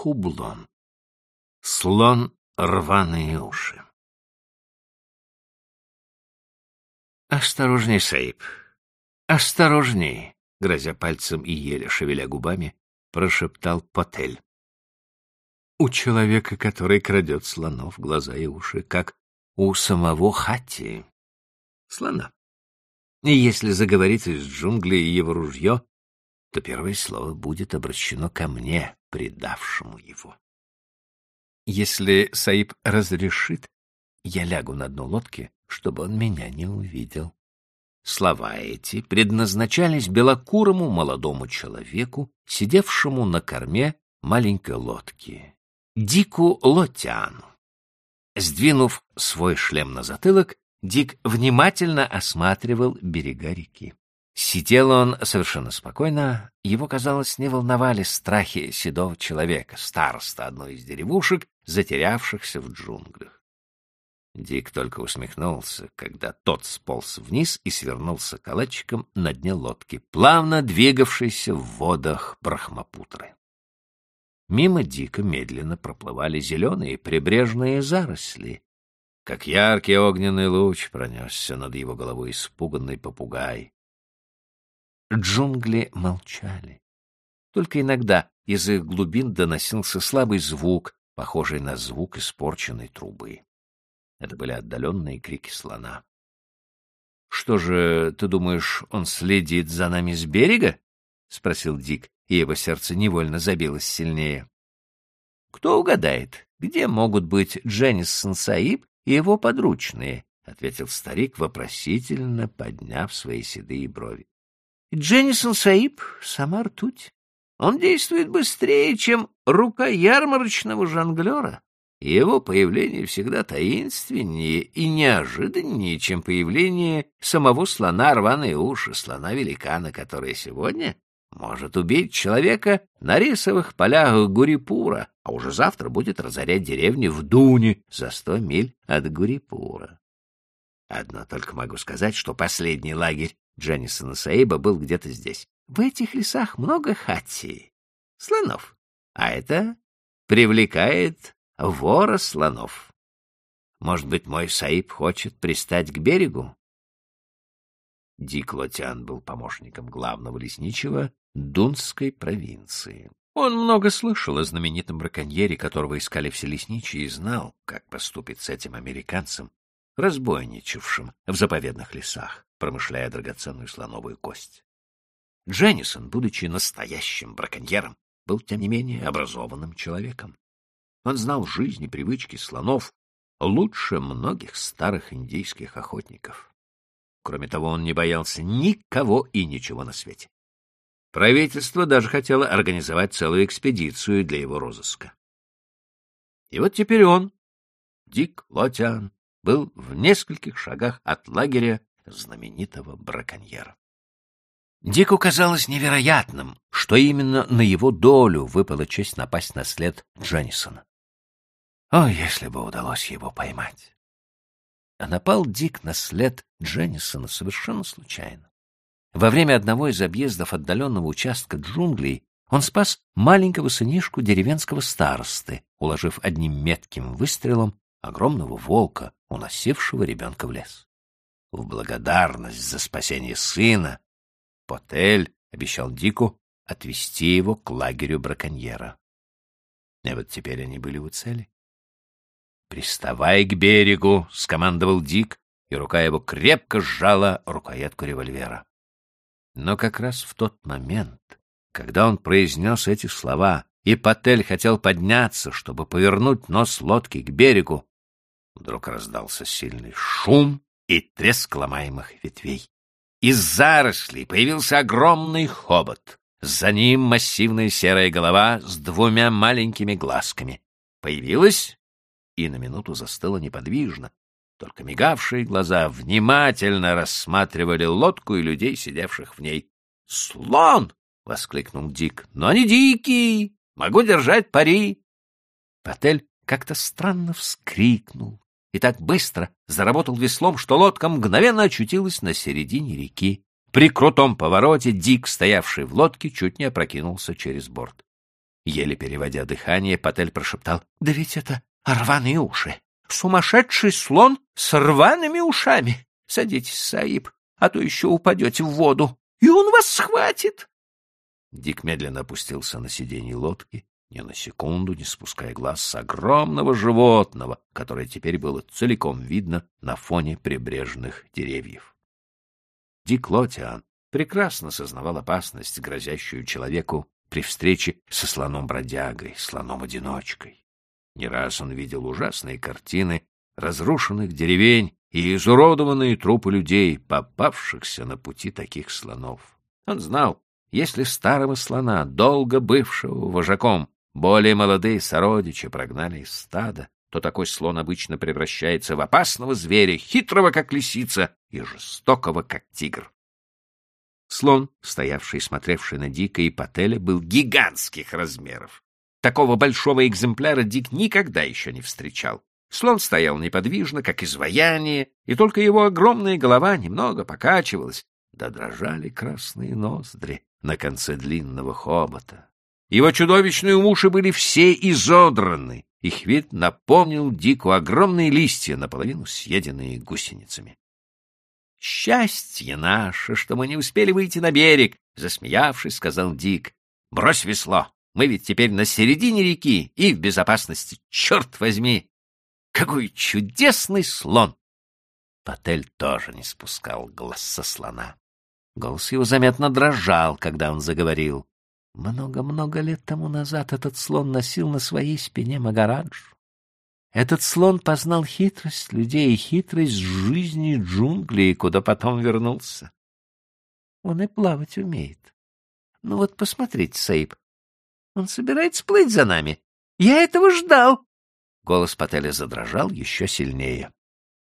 хублон. Слон рваные уши. «Осторожней, Саиб, осторожней!» грозя пальцем и еле шевеля губами, прошептал Потель. У человека, который крадет слонов, глаза и уши, как у самого Хати, слона. И если заговорит из джунглей его ружье, то первое слово будет обращено ко мне, предавшему его. Если Саиб разрешит, я лягу на дно лодки, чтобы он меня не увидел. Слова эти предназначались белокурому молодому человеку, сидевшему на корме маленькой лодки, Дику Лотяну. Сдвинув свой шлем на затылок, Дик внимательно осматривал берега реки. Сидел он совершенно спокойно, его, казалось, не волновали страхи седого человека, староста одной из деревушек, затерявшихся в джунглях. Дик только усмехнулся, когда тот сполз вниз и свернулся калачиком на дне лодки, плавно двигавшейся в водах Брахмапутры. Мимо Дика медленно проплывали зеленые прибрежные заросли. Как яркий огненный луч пронесся над его головой испуганный попугай. Джунгли молчали. Только иногда из их глубин доносился слабый звук, похожий на звук испорченной трубы. Это были отдаленные крики слона. — Что же, ты думаешь, он следит за нами с берега? — спросил Дик, и его сердце невольно забилось сильнее. — Кто угадает, где могут быть Дженнисон Саиб и его подручные? — ответил старик, вопросительно подняв свои седые брови. — Дженнисон Саиб — сама ртуть. Он действует быстрее, чем рука ярмарочного жонглера. Его появление всегда таинственнее и неожиданнее, чем появление самого слона рваные уши, слона-великана, который сегодня может убить человека на рисовых полях Гурипура, а уже завтра будет разорять деревни в Дуне за сто миль от Гурипура. Одно только могу сказать, что последний лагерь Дженнисона Саиба был где-то здесь. В этих лесах много хати, слонов, а это привлекает вора слонов. Может быть, мой Саиб хочет пристать к берегу? Дик Лотян был помощником главного лесничего Дунской провинции. Он много слышал о знаменитом браконьере, которого искали все лесничие, и знал, как поступить с этим американцем, разбойничавшим в заповедных лесах, промышляя драгоценную слоновую кость. Дженнисон, будучи настоящим браконьером, был, тем не менее, образованным человеком. Он знал жизнь и привычки слонов лучше многих старых индейских охотников. Кроме того, он не боялся никого и ничего на свете. Правительство даже хотело организовать целую экспедицию для его розыска. И вот теперь он, Дик Лотиан, был в нескольких шагах от лагеря знаменитого браконьера. Дику казалось невероятным, что именно на его долю выпала честь напасть на след Дженнисона. О, если бы удалось его поймать! А напал Дик на след Дженнисона совершенно случайно. Во время одного из объездов отдаленного участка джунглей он спас маленького сынишку деревенского старосты, уложив одним метким выстрелом огромного волка, уносившего ребенка в лес. В благодарность за спасение сына Потель обещал Дику отвезти его к лагерю браконьера. И вот теперь они были у цели. «Приставай к берегу!» — скомандовал Дик, и рука его крепко сжала рукоятку револьвера. Но как раз в тот момент, когда он произнес эти слова, и Патель хотел подняться, чтобы повернуть нос лодки к берегу, вдруг раздался сильный шум и треск ломаемых ветвей. Из зарослей появился огромный хобот. За ним массивная серая голова с двумя маленькими глазками. Появилась и на минуту застыла неподвижно. Только мигавшие глаза внимательно рассматривали лодку и людей, сидевших в ней. «Слон!» — воскликнул Дик. «Но не дикий! Могу держать пари!» Патель как-то странно вскрикнул и так быстро заработал веслом, что лодка мгновенно очутилась на середине реки. При крутом повороте Дик, стоявший в лодке, чуть не опрокинулся через борт. Еле переводя дыхание, Патель прошептал, «Да ведь это рваные уши! Сумасшедший слон с рваными ушами! Садитесь, Саиб, а то еще упадете в воду, и он вас схватит!» Дик медленно опустился на сиденье лодки, ни на секунду не спуская глаз с огромного животного, которое теперь было целиком видно на фоне прибрежных деревьев. Дик Лотиан прекрасно сознавал опасность, грозящую человеку при встрече со слоном-бродягой, слоном-одиночкой. Не раз он видел ужасные картины разрушенных деревень и изуродованные трупы людей, попавшихся на пути таких слонов. Он знал, если старого слона, долго бывшего вожаком, более молодые сородичи прогнали из стада, то такой слон обычно превращается в опасного зверя, хитрого, как лисица, и жестокого, как тигр. Слон, стоявший и смотревший на Дика и Пателя, был гигантских размеров. Такого большого экземпляра Дик никогда еще не встречал. Слон стоял неподвижно, как изваяние, и только его огромная голова немного покачивалась, да дрожали красные ноздри на конце длинного хобота. Его чудовищные уши были все изодраны, их вид напомнил Дику огромные листья, наполовину съеденные гусеницами. «Счастье наше, что мы не успели выйти на берег!» — засмеявшись, сказал Дик. «Брось весло! Мы ведь теперь на середине реки и в безопасности, черт возьми! Какой чудесный слон!» Патель тоже не спускал глаз со слона. Голос его заметно дрожал, когда он заговорил. Много-много лет тому назад этот слон носил на своей спине Магараджу. Этот слон познал хитрость людей и хитрость жизни джунглей, куда потом вернулся. Он и плавать умеет. Ну вот посмотрите, Саиб, он собирается плыть за нами. Я этого ждал. Голос Пателя задрожал еще сильнее.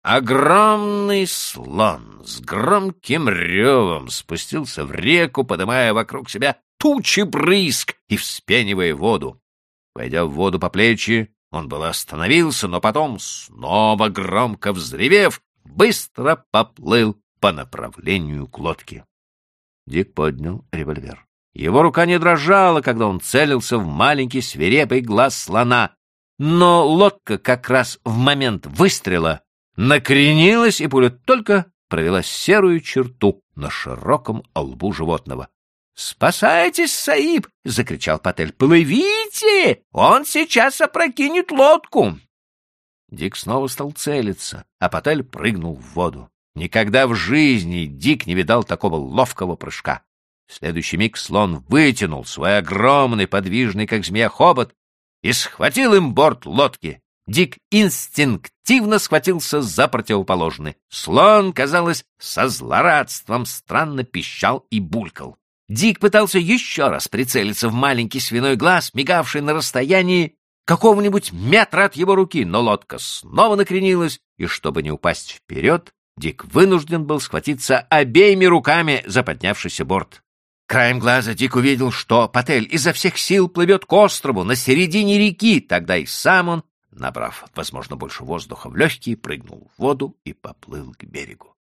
Огромный слон с громким ревом спустился в реку, поднимая вокруг себя тучи брызг и вспенивая воду. Войдя в воду по плечи, он был остановился, но потом, снова громко взревев, быстро поплыл по направлению к лодке. Дик поднял револьвер. Его рука не дрожала, когда он целился в маленький свирепый глаз слона, но лодка как раз в момент выстрела накренилась, и пуля только провела серую черту на широком лбу животного. «Спасайтесь, Саиб!» — закричал Патель. «Плывите! Он сейчас опрокинет лодку!» Дик снова стал целиться, а Патель прыгнул в воду. Никогда в жизни Дик не видал такого ловкого прыжка. В следующий миг слон вытянул свой огромный, подвижный, как змея, хобот и схватил им борт лодки. Дик инстинктивно схватился за противоположный. Слон, казалось, со злорадством странно пищал и булькал. Дик пытался еще раз прицелиться в маленький свиной глаз, мигавший на расстоянии какого-нибудь метра от его руки, но лодка снова накренилась, и чтобы не упасть вперед, Дик вынужден был схватиться обеими руками за поднявшийся борт. Краем глаза Дик увидел, что Патель изо всех сил плывет к острову на середине реки, тогда и сам он, набрав, возможно, больше воздуха в легкие, прыгнул в воду и поплыл к берегу.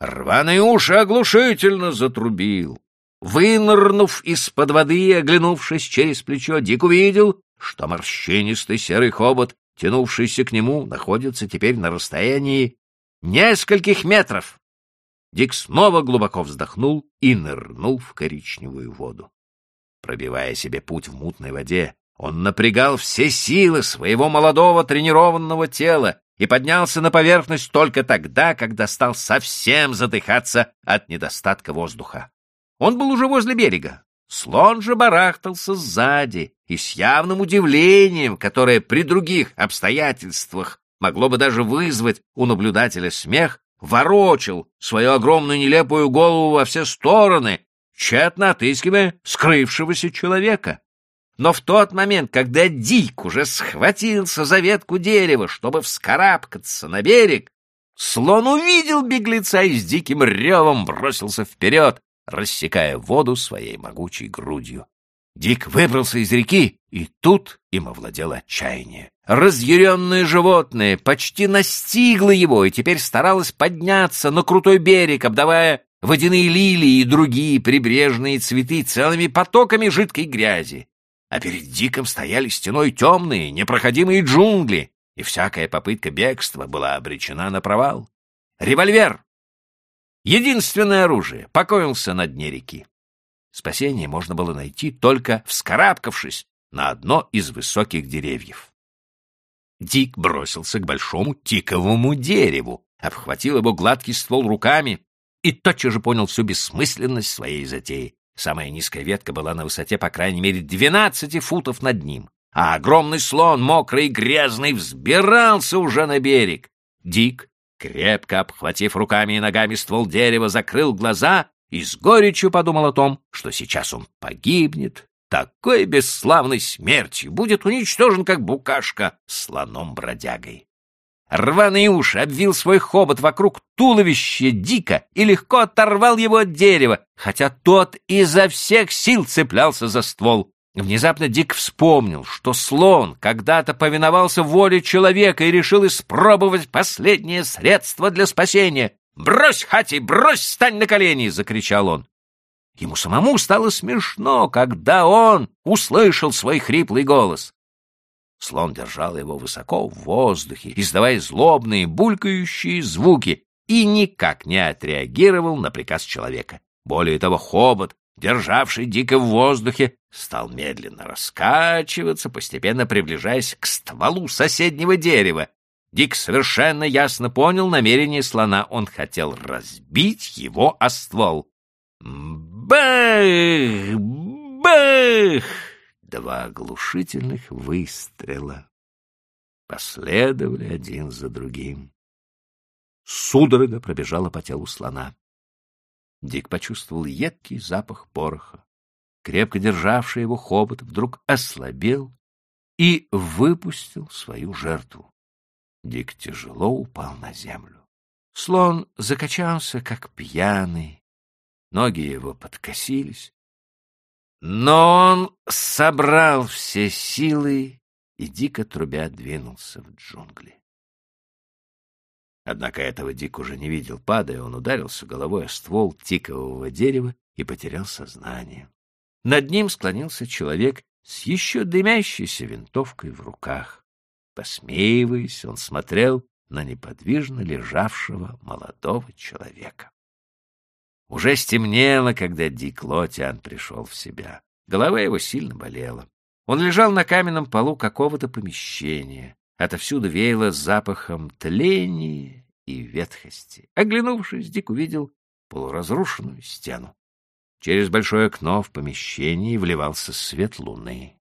Рваные уши оглушительно затрубил. Вынырнув из-под воды и оглянувшись через плечо, Дик увидел, что морщинистый серый хобот, тянувшийся к нему, находится теперь на расстоянии нескольких метров. Дик снова глубоко вздохнул и нырнул в коричневую воду. Пробивая себе путь в мутной воде, он напрягал все силы своего молодого тренированного тела и поднялся на поверхность только тогда, когда стал совсем задыхаться от недостатка воздуха. Он был уже возле берега. Слон же барахтался сзади и с явным удивлением, которое при других обстоятельствах могло бы даже вызвать у наблюдателя смех, ворочил свою огромную нелепую голову во все стороны, тщетно отыскивая скрывшегося человека. Но в тот момент, когда Дик уже схватился за ветку дерева, чтобы вскарабкаться на берег, слон увидел беглеца и с диким ревом бросился вперед, рассекая воду своей могучей грудью. Дик выбрался из реки, и тут им овладело отчаяние. Разъяренное животное почти настигло его и теперь старалось подняться на крутой берег, обдавая водяные лилии и другие прибрежные цветы целыми потоками жидкой грязи. А перед Диком стояли стеной темные, непроходимые джунгли, и всякая попытка бегства была обречена на провал. Револьвер! Единственное оружие покоился на дне реки. Спасение можно было найти, только вскарабкавшись на одно из высоких деревьев. Дик бросился к большому тиковому дереву, обхватил его гладкий ствол руками и тотчас же понял всю бессмысленность своей затеи. Самая низкая ветка была на высоте, по крайней мере, двенадцати футов над ним, а огромный слон, мокрый и грязный, взбирался уже на берег. Дик, крепко обхватив руками и ногами ствол дерева, закрыл глаза и с горечью подумал о том, что сейчас он погибнет, такой бесславной смертью будет уничтожен, как букашка, слоном-бродягой. Рваный уж обвил свой хобот вокруг туловища Дика и легко оторвал его от дерева, хотя тот изо всех сил цеплялся за ствол. Внезапно Дик вспомнил, что слон когда-то повиновался воле человека и решил испробовать последнее средство для спасения. «Брось, Хати, брось, стань на колени!» — закричал он. Ему самому стало смешно, когда он услышал свой хриплый голос. Слон держал его высоко в воздухе, издавая злобные, булькающие звуки, и никак не отреагировал на приказ человека. Более того, хобот, державший дико в воздухе, стал медленно раскачиваться, постепенно приближаясь к стволу соседнего дерева. Дик совершенно ясно понял намерение слона. Он хотел разбить его о ствол. Бэх! Бэх! Два оглушительных выстрела последовали один за другим. Судорога пробежала по телу слона. Дик почувствовал едкий запах пороха. Крепко державший его хобот вдруг ослабел и выпустил свою жертву. Дик тяжело упал на землю. Слон закачался, как пьяный. Ноги его подкосились. Но он собрал все силы и, дико трубя, двинулся в джунгли. Однако этого Дик уже не видел. Падая, он ударился головой о ствол тикового дерева и потерял сознание. Над ним склонился человек с еще дымящейся винтовкой в руках. Посмеиваясь, он смотрел на неподвижно лежавшего молодого человека. Уже стемнело, когда Дик Лотиан пришел в себя. Голова его сильно болела. Он лежал на каменном полу какого-то помещения. Отовсюду веяло запахом тления и ветхости. Оглянувшись, Дик увидел полуразрушенную стену. Через большое окно в помещении вливался свет луны.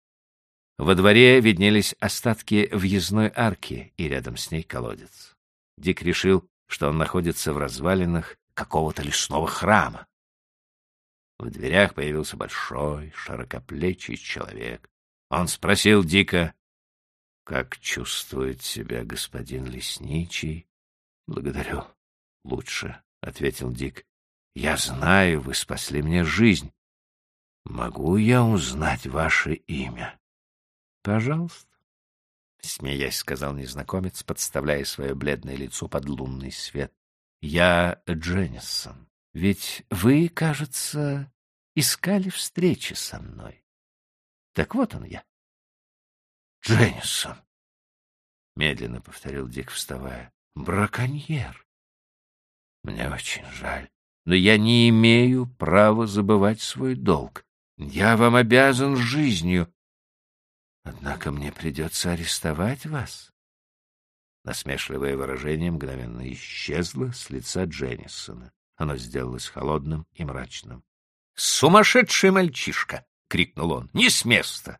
Во дворе виднелись остатки въездной арки, и рядом с ней колодец. Дик решил, что он находится в развалинах какого-то лесного храма. В дверях появился большой, широкоплечий человек. Он спросил дико, «Как чувствует себя господин лесничий?» «Благодарю. Лучше», — ответил Дик. «Я знаю, вы спасли мне жизнь. Могу я узнать ваше имя?» «Пожалуйста», — смеясь сказал незнакомец, подставляя свое бледное лицо под лунный свет. Я Дженнисон. Ведь вы, кажется, искали встречи со мной. Так вот он я. Дженнисон. Медленно повторил Дик, вставая. Браконьер. Мне очень жаль, но я не имею права забывать свой долг. Я вам обязан жизнью. Однако мне придется арестовать вас. Насмешливое выражение мгновенно исчезло с лица Дженнисона. Оно сделалось холодным и мрачным. «Сумасшедший мальчишка!» — крикнул он. «Не с места!»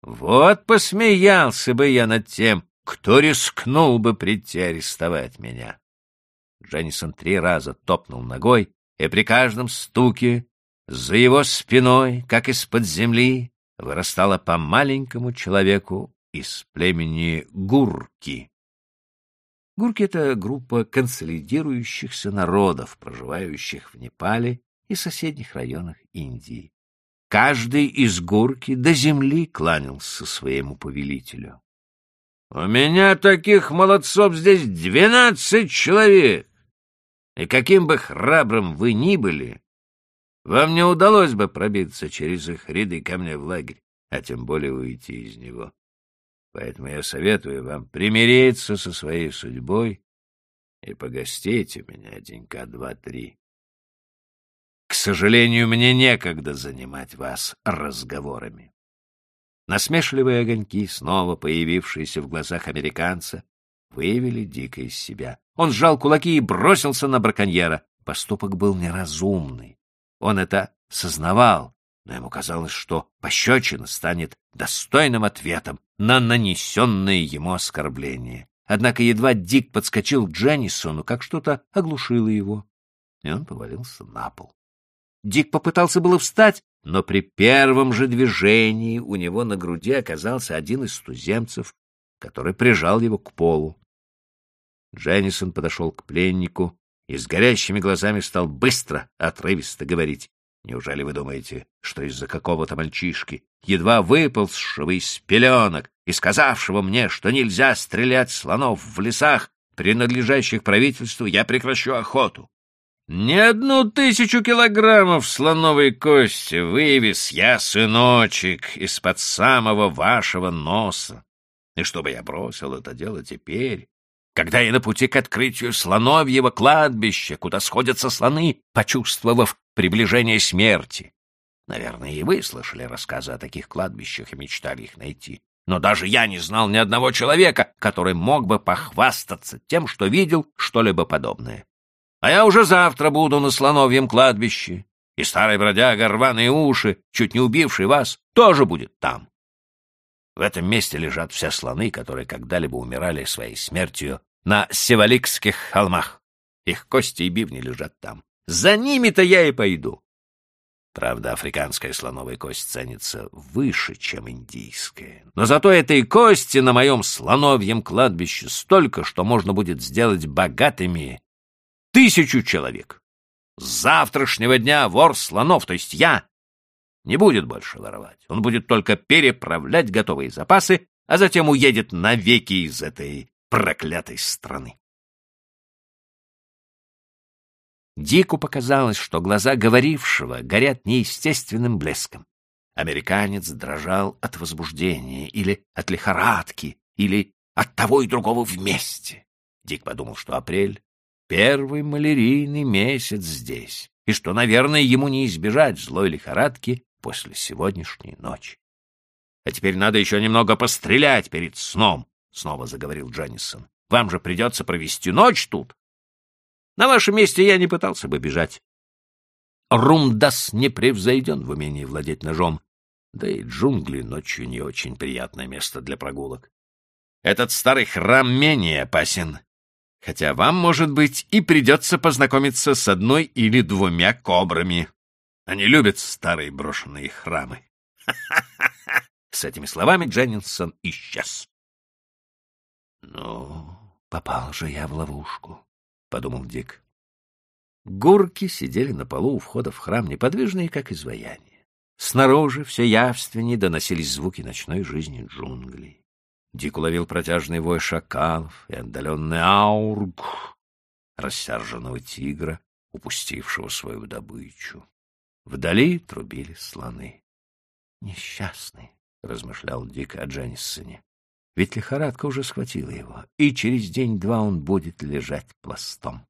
«Вот посмеялся бы я над тем, кто рискнул бы прийти арестовать меня!» Дженнисон три раза топнул ногой, и при каждом стуке за его спиной, как из-под земли, вырастало по маленькому человеку из племени Гурки. Гурки — это группа консолидирующихся народов, проживающих в Непале и соседних районах Индии. Каждый из Гурки до земли кланялся своему повелителю. — У меня таких молодцов здесь двенадцать человек, и каким бы храбрым вы ни были, вам не удалось бы пробиться через их ряды ко мне в лагерь. а тем более уйти из него. Поэтому я советую вам примириться со своей судьбой и погостить у меня денька два-три. К сожалению, мне некогда занимать вас разговорами. Насмешливые огоньки, снова появившиеся в глазах американца, выявили Дика из себя. Он сжал кулаки и бросился на браконьера. Поступок был неразумный. Он это сознавал, но ему казалось, что пощечина станет достойным ответом на нанесенное ему оскорбление. Однако едва Дик подскочил к Дженнисону, как что-то оглушило его, и он повалился на пол. Дик попытался было встать, но при первом же движении у него на груди оказался один из туземцев, который прижал его к полу. Дженнисон подошел к пленнику и с горящими глазами стал быстро, отрывисто говорить. Неужели вы думаете, что из-за какого-то мальчишки, едва выползшего из пеленок и сказавшего мне, что нельзя стрелять слонов в лесах, принадлежащих правительству, я прекращу охоту? Не одну тысячу килограммов слоновой кости вывез я, сыночек, из-под самого вашего носа. И чтобы я бросил это дело теперь, когда я на пути к открытию слоновьего кладбища, куда сходятся слоны, почувствовав приближение смерти. Наверное, и вы слышали рассказы о таких кладбищах и мечтали их найти. Но даже я не знал ни одного человека, который мог бы похвастаться тем, что видел что-либо подобное. А я уже завтра буду на слоновьем кладбище, и старый бродяга, рваные уши, чуть не убивший вас, тоже будет там. В этом месте лежат все слоны, которые когда-либо умирали своей смертью на Севаликских холмах. Их кости и бивни лежат там. За ними-то я и пойду. Правда, африканская слоновая кость ценится выше, чем индийская. Но зато этой кости на моем слоновьем кладбище столько, что можно будет сделать богатыми тысячу человек. С завтрашнего дня вор слонов, то есть я, не будет больше воровать. Он будет только переправлять готовые запасы, а затем уедет навеки из этой проклятой страны. Дику показалось, что глаза говорившего горят неестественным блеском. Американец дрожал от возбуждения или от лихорадки, или от того и другого вместе. Дик подумал, что апрель — первый малярийный месяц здесь, и что, наверное, ему не избежать злой лихорадки после сегодняшней ночи. — А теперь надо еще немного пострелять перед сном, — снова заговорил Джаннисон. — Вам же придется провести ночь тут. На вашем месте я не пытался бы бежать. Румдас не превзойден в умении владеть ножом, да и джунгли ночью не очень приятное место для прогулок. Этот старый храм менее опасен, хотя вам, может быть, и придется познакомиться с одной или двумя кобрами. Они любят старые брошенные храмы. С этими словами Дженнинсон исчез. «Ну, попал же я в ловушку», — подумал Дик. Гурки сидели на полу у входа в храм, неподвижные, как изваяние. Снаружи все явственнее доносились звуки ночной жизни джунглей. Дик уловил протяжный вой шакалов и отдаленный аург рассерженного тигра, упустившего свою добычу. Вдали трубили слоны. «Несчастный», — размышлял Дик о Дженниссоне. «Ведь лихорадка уже схватила его, и через день-два он будет лежать пластом».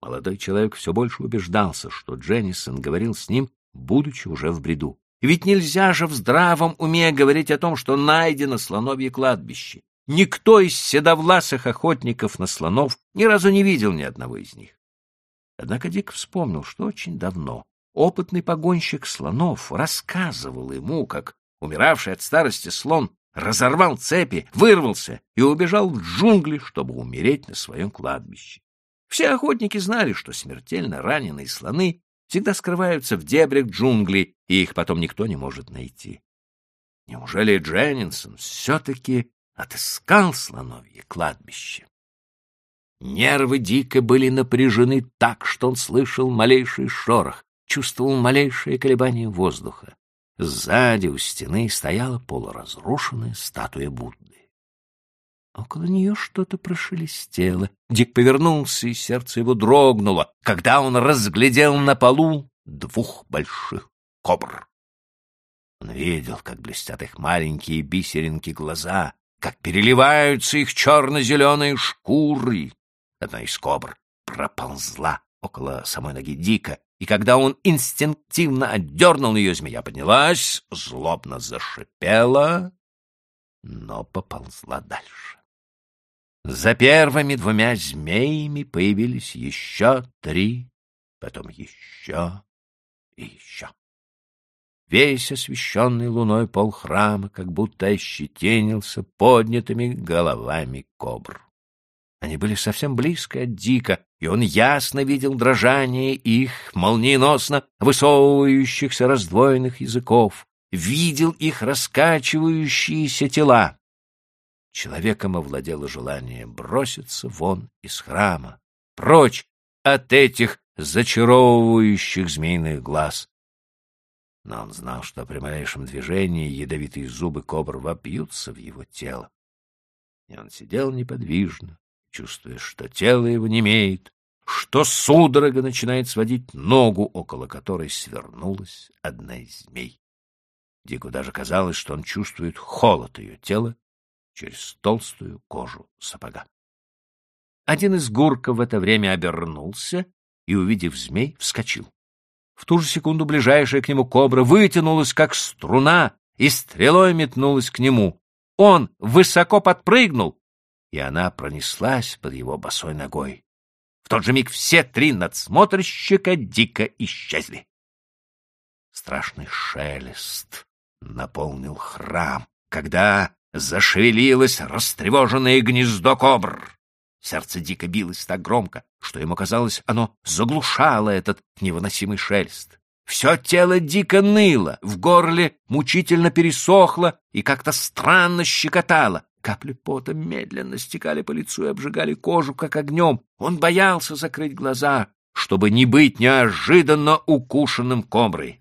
Молодой человек все больше убеждался, что Дженнисон говорил с ним, будучи уже в бреду. Ведь нельзя же в здравом уме говорить о том, что найдено слоновье кладбище. Никто из седовласых охотников на слонов ни разу не видел ни одного из них. Однако Дик вспомнил, что очень давно Опытный погонщик слонов рассказывал ему, как умиравший от старости слон разорвал цепи, вырвался и убежал в джунгли, чтобы умереть на своем кладбище. Все охотники знали, что смертельно раненые слоны всегда скрываются в дебрях джунглей, и их потом никто не может найти. Неужели Дженнинсон все-таки отыскал слоновье кладбище? Нервы Дика были напряжены так, что он слышал малейший шорох, чувствовал малейшее колебание воздуха. Сзади у стены стояла полуразрушенная статуя Будды. Около нее что-то прошелестело. Дик повернулся, и сердце его дрогнуло, когда он разглядел на полу двух больших кобр. Он видел, как блестят их маленькие бисеринки глаза, как переливаются их черно-зеленые шкуры. Одна из кобр проползла около самой ноги Дика, и когда он инстинктивно отдернул ее, змея поднялась, злобно зашипела, но поползла дальше. За первыми двумя змеями появились еще три, потом еще и еще. Весь освещенный луной пол храма как будто ощетинился поднятыми головами кобр. Они были совсем близко от Дика, и он ясно видел дрожание их, молниеносно высовывающихся раздвоенных языков, видел их раскачивающиеся тела. Человеком овладело желание броситься вон из храма, прочь от этих зачаровывающих змеиных глаз. Но он знал, что при малейшем движении ядовитые зубы кобр вопьются в его тело. И он сидел неподвижно, чувствуя, что тело его немеет, что судорога начинает сводить ногу, около которой свернулась одна из змей. Дику даже казалось, что он чувствует холод ее тела через толстую кожу сапога. Один из гурков в это время обернулся и, увидев змей, вскочил. В ту же секунду ближайшая к нему кобра вытянулась, как струна, и стрелой метнулась к нему. Он высоко подпрыгнул, и она пронеслась под его босой ногой. В тот же миг все три надсмотрщика дико исчезли. Страшный шелест наполнил храм, когда зашевелилось растревоженное гнездо кобр. Сердце дико билось так громко, что ему казалось, оно заглушало этот невыносимый шелест. Все тело дико ныло, в горле мучительно пересохло и как-то странно щекотало. Капли пота медленно стекали по лицу и обжигали кожу, как огнем. Он боялся закрыть глаза, чтобы не быть неожиданно укушенным коброй.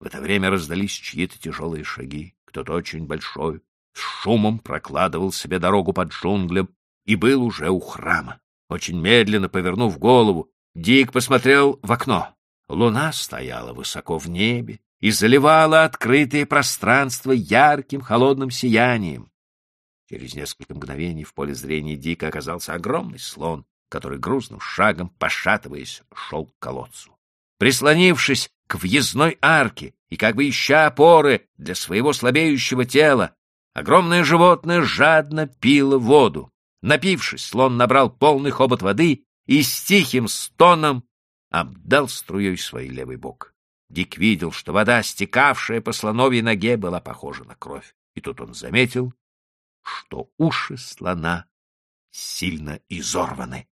В это время раздались чьи-то тяжелые шаги. Кто-то очень большой, с шумом прокладывал себе дорогу под джунглям и был уже у храма. Очень медленно повернув голову, Дик посмотрел в окно. Луна стояла высоко в небе и заливала открытое пространство ярким холодным сиянием. Через несколько мгновений в поле зрения Дика оказался огромный слон, который грузным шагом, пошатываясь, шел к колодцу. Прислонившись к въездной арке и как бы ища опоры для своего слабеющего тела, огромное животное жадно пило воду. Напившись, слон набрал полный хобот воды и с тихим стоном обдал струей свой левый бок. Дик видел, что вода, стекавшая по слоновьей ноге, была похожа на кровь. И тут он заметил, что уши слона сильно изорваны.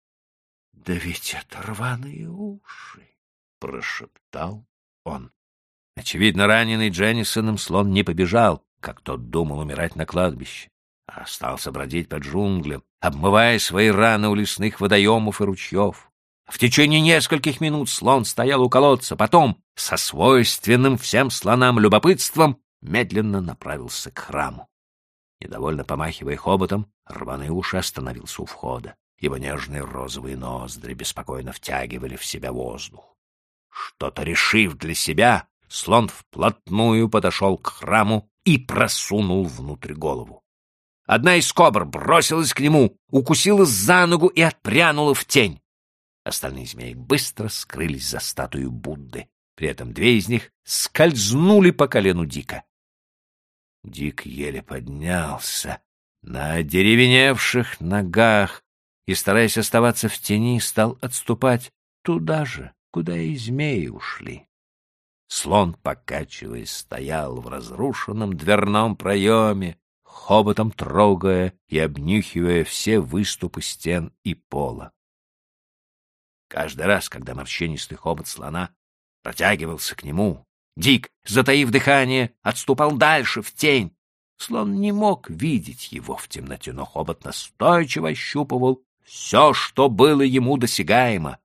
— Да ведь это рваные уши! — прошептал он. Очевидно, раненый Дженнисоном слон не побежал, как тот думал умирать на кладбище а остался бродить по джунглям, обмывая свои раны у лесных водоемов и ручьев. В течение нескольких минут слон стоял у колодца, потом, со свойственным всем слонам любопытством, медленно направился к храму. Недовольно помахивая хоботом, рваные уши остановился у входа. Его нежные розовые ноздри беспокойно втягивали в себя воздух. Что-то решив для себя, слон вплотную подошел к храму и просунул внутрь голову. Одна из кобр бросилась к нему, укусила за ногу и отпрянула в тень. Остальные змеи быстро скрылись за статую Будды. При этом две из них скользнули по колену Дика. Дик еле поднялся на деревеневших ногах и, стараясь оставаться в тени, стал отступать туда же, куда и змеи ушли. Слон, покачиваясь, стоял в разрушенном дверном проеме, хоботом трогая и обнюхивая все выступы стен и пола. Каждый раз, когда морщинистый хобот слона протягивался к нему, Дик, затаив дыхание, отступал дальше, в тень. Слон не мог видеть его в темноте, но хобот настойчиво ощупывал все, что было ему досягаемо.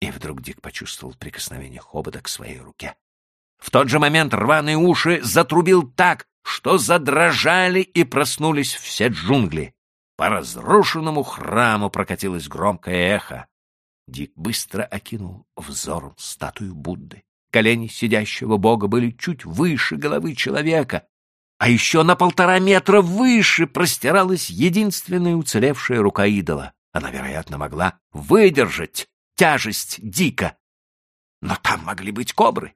И вдруг Дик почувствовал прикосновение хобота к своей руке. В тот же момент рваные уши затрубил так, что задрожали и проснулись все джунгли. По разрушенному храму прокатилось громкое эхо. Дик быстро окинул взором статую Будды. Колени сидящего бога были чуть выше головы человека, а еще на полтора метра выше простиралась единственная уцелевшая рука идола. Она, вероятно, могла выдержать тяжесть дика. Но там могли быть кобры.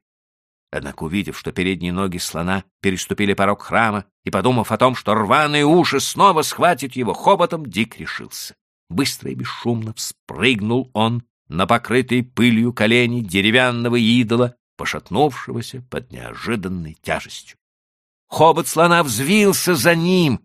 Однако, увидев, что передние ноги слона переступили порог храма, и подумав о том, что рваные уши снова схватят его хоботом, Дик решился. Быстро и бесшумно вспрыгнул он на покрытые пылью колени деревянного идола, пошатнувшегося под неожиданной тяжестью. Хобот слона взвился за ним,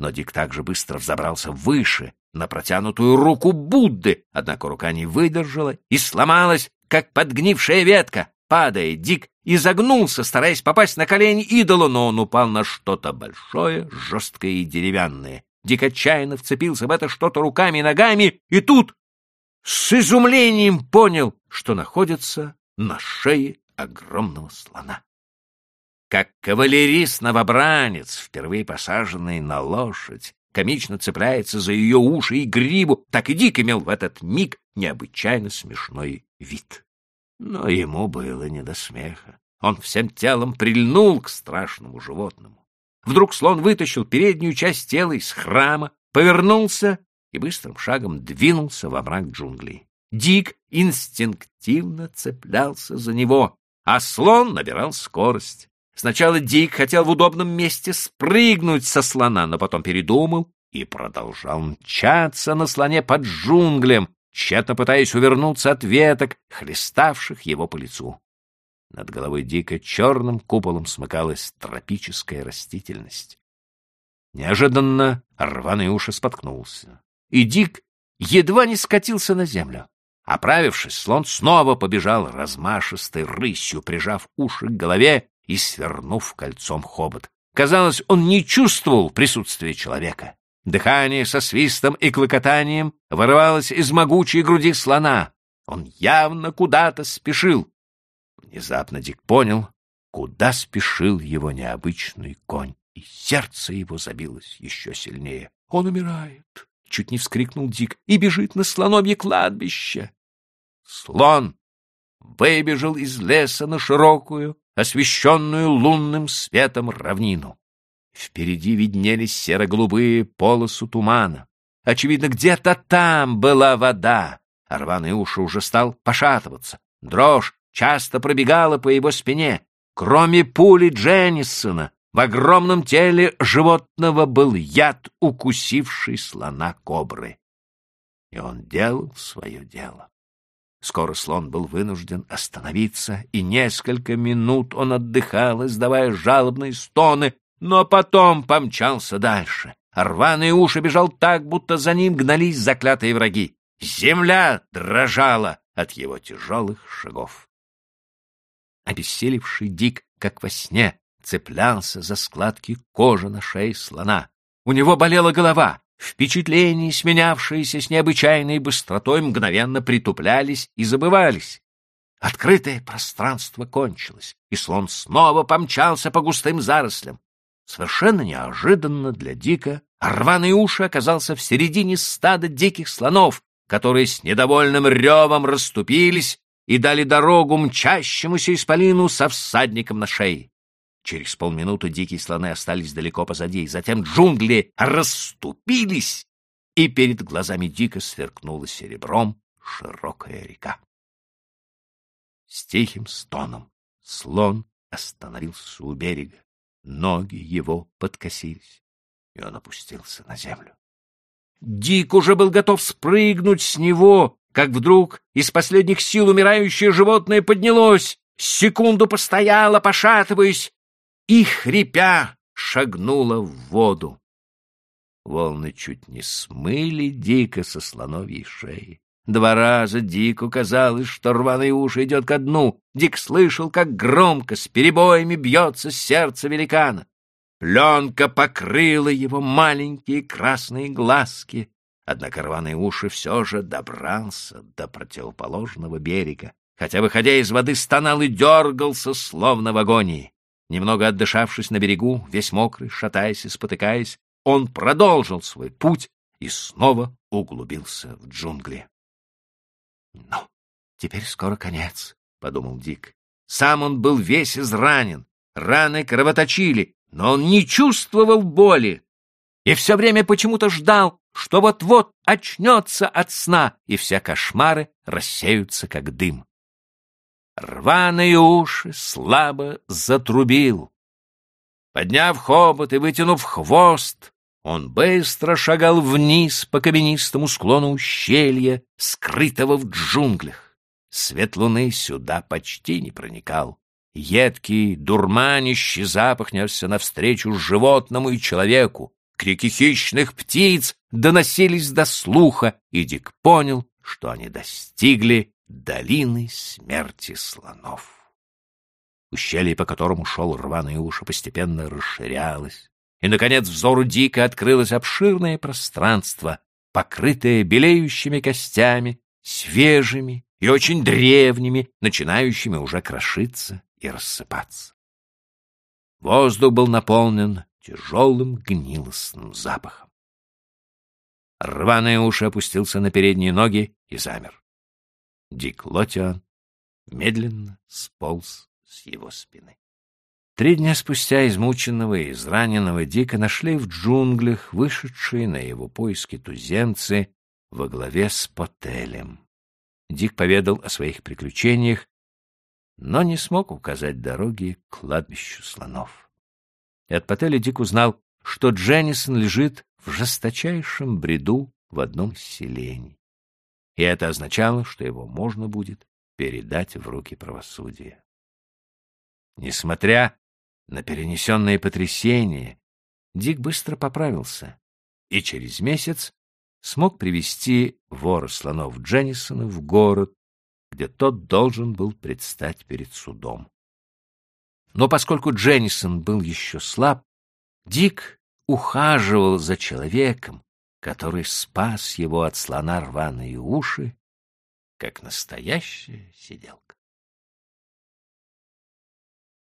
но Дик также быстро взобрался выше, на протянутую руку Будды, однако рука не выдержала и сломалась, как подгнившая ветка. Падая, Дик изогнулся, стараясь попасть на колени идола, но он упал на что-то большое, жесткое и деревянное. Дик отчаянно вцепился в это что-то руками и ногами, и тут с изумлением понял, что находится на шее огромного слона. Как кавалерист-новобранец, впервые посаженный на лошадь, комично цепляется за ее уши и гриву, так и Дик имел в этот миг необычайно смешной вид. Но ему было не до смеха. Он всем телом прильнул к страшному животному. Вдруг слон вытащил переднюю часть тела из храма, повернулся и быстрым шагом двинулся во мрак джунглей. Дик инстинктивно цеплялся за него, а слон набирал скорость. Сначала Дик хотел в удобном месте спрыгнуть со слона, но потом передумал и продолжал мчаться на слоне под джунглем, тщетно пытаясь увернуться от веток, хлеставших его по лицу. Над головой Дика черным куполом смыкалась тропическая растительность. Неожиданно рваный уши споткнулся, и Дик едва не скатился на землю. Оправившись, слон снова побежал размашистой рысью, прижав уши к голове и свернув кольцом хобот. Казалось, он не чувствовал присутствия человека. Дыхание со свистом и клокотанием вырывалось из могучей груди слона. Он явно куда-то спешил. Внезапно Дик понял, куда спешил его необычный конь, и сердце его забилось еще сильнее. «Он умирает!» — чуть не вскрикнул Дик и бежит на слоновье кладбище. Слон выбежал из леса на широкую, освещенную лунным светом равнину. Впереди виднелись серо-голубые полосы тумана. Очевидно, где-то там была вода. Рваный уши уже стал пошатываться. Дрожь часто пробегала по его спине. Кроме пули Дженнисона, в огромном теле животного был яд, укусивший слона кобры. И он делал свое дело. Скоро слон был вынужден остановиться, и несколько минут он отдыхал, издавая жалобные стоны, но потом помчался дальше. Рваный уши бежал так, будто за ним гнались заклятые враги. Земля дрожала от его тяжелых шагов. Обессилевший Дик, как во сне, цеплялся за складки кожи на шее слона. У него болела голова, Впечатления, сменявшиеся с необычайной быстротой, мгновенно притуплялись и забывались. Открытое пространство кончилось, и слон снова помчался по густым зарослям. Совершенно неожиданно для Дика рваный уши оказался в середине стада диких слонов, которые с недовольным ревом расступились и дали дорогу мчащемуся исполину со всадником на шее. Через полминуты дикие слоны остались далеко позади, затем джунгли расступились, и перед глазами Дика сверкнула серебром широкая река. С тихим стоном слон остановился у берега, ноги его подкосились, и он опустился на землю. Дик уже был готов спрыгнуть с него, как вдруг из последних сил умирающее животное поднялось, секунду постояло, пошатываясь, и, хрипя, шагнула в воду. Волны чуть не смыли Дика со слоновьей шеи. Два раза Дику казалось, что рваный уши идет ко дну. Дик слышал, как громко, с перебоями бьется сердце великана. Пленка покрыла его маленькие красные глазки. Однако рваные уши все же добрался до противоположного берега, хотя, выходя из воды, стонал и дергался, словно в агонии. Немного отдышавшись на берегу, весь мокрый, шатаясь и спотыкаясь, он продолжил свой путь и снова углубился в джунгли. «Ну, теперь скоро конец», — подумал Дик. Сам он был весь изранен, раны кровоточили, но он не чувствовал боли и все время почему-то ждал, что вот-вот очнется от сна, и все кошмары рассеются, как дым. Рваные уши слабо затрубил. Подняв хобот и вытянув хвост, он быстро шагал вниз по каменистому склону ущелья, скрытого в джунглях. Свет луны сюда почти не проникал. Едкий, дурманящий запах несся навстречу животному и человеку. Крики хищных птиц доносились до слуха, и Дик понял, что они достигли долины смерти слонов. Ущелье, по которому шел рваные уши, постепенно расширялось, и, наконец, взору Дика открылось обширное пространство, покрытое белеющими костями, свежими и очень древними, начинающими уже крошиться и рассыпаться. Воздух был наполнен тяжелым гнилостным запахом. Рваное уши опустился на передние ноги и замер. Дик Лотиан медленно сполз с его спины. Три дня спустя измученного и израненного Дика нашли в джунглях вышедшие на его поиски туземцы во главе с Потелем. Дик поведал о своих приключениях, но не смог указать дороги к кладбищу слонов. И от Потеля Дик узнал, что Дженнисон лежит в жесточайшем бреду в одном из селений. И это означало, что его можно будет передать в руки правосудия. Несмотря на перенесенные потрясения, Дик быстро поправился и через месяц смог привести вора слонов Дженнисона в город, где тот должен был предстать перед судом. Но поскольку Дженнисон был еще слаб, Дик ухаживал за человеком, который спас его от слона рваные уши, как настоящая сиделка.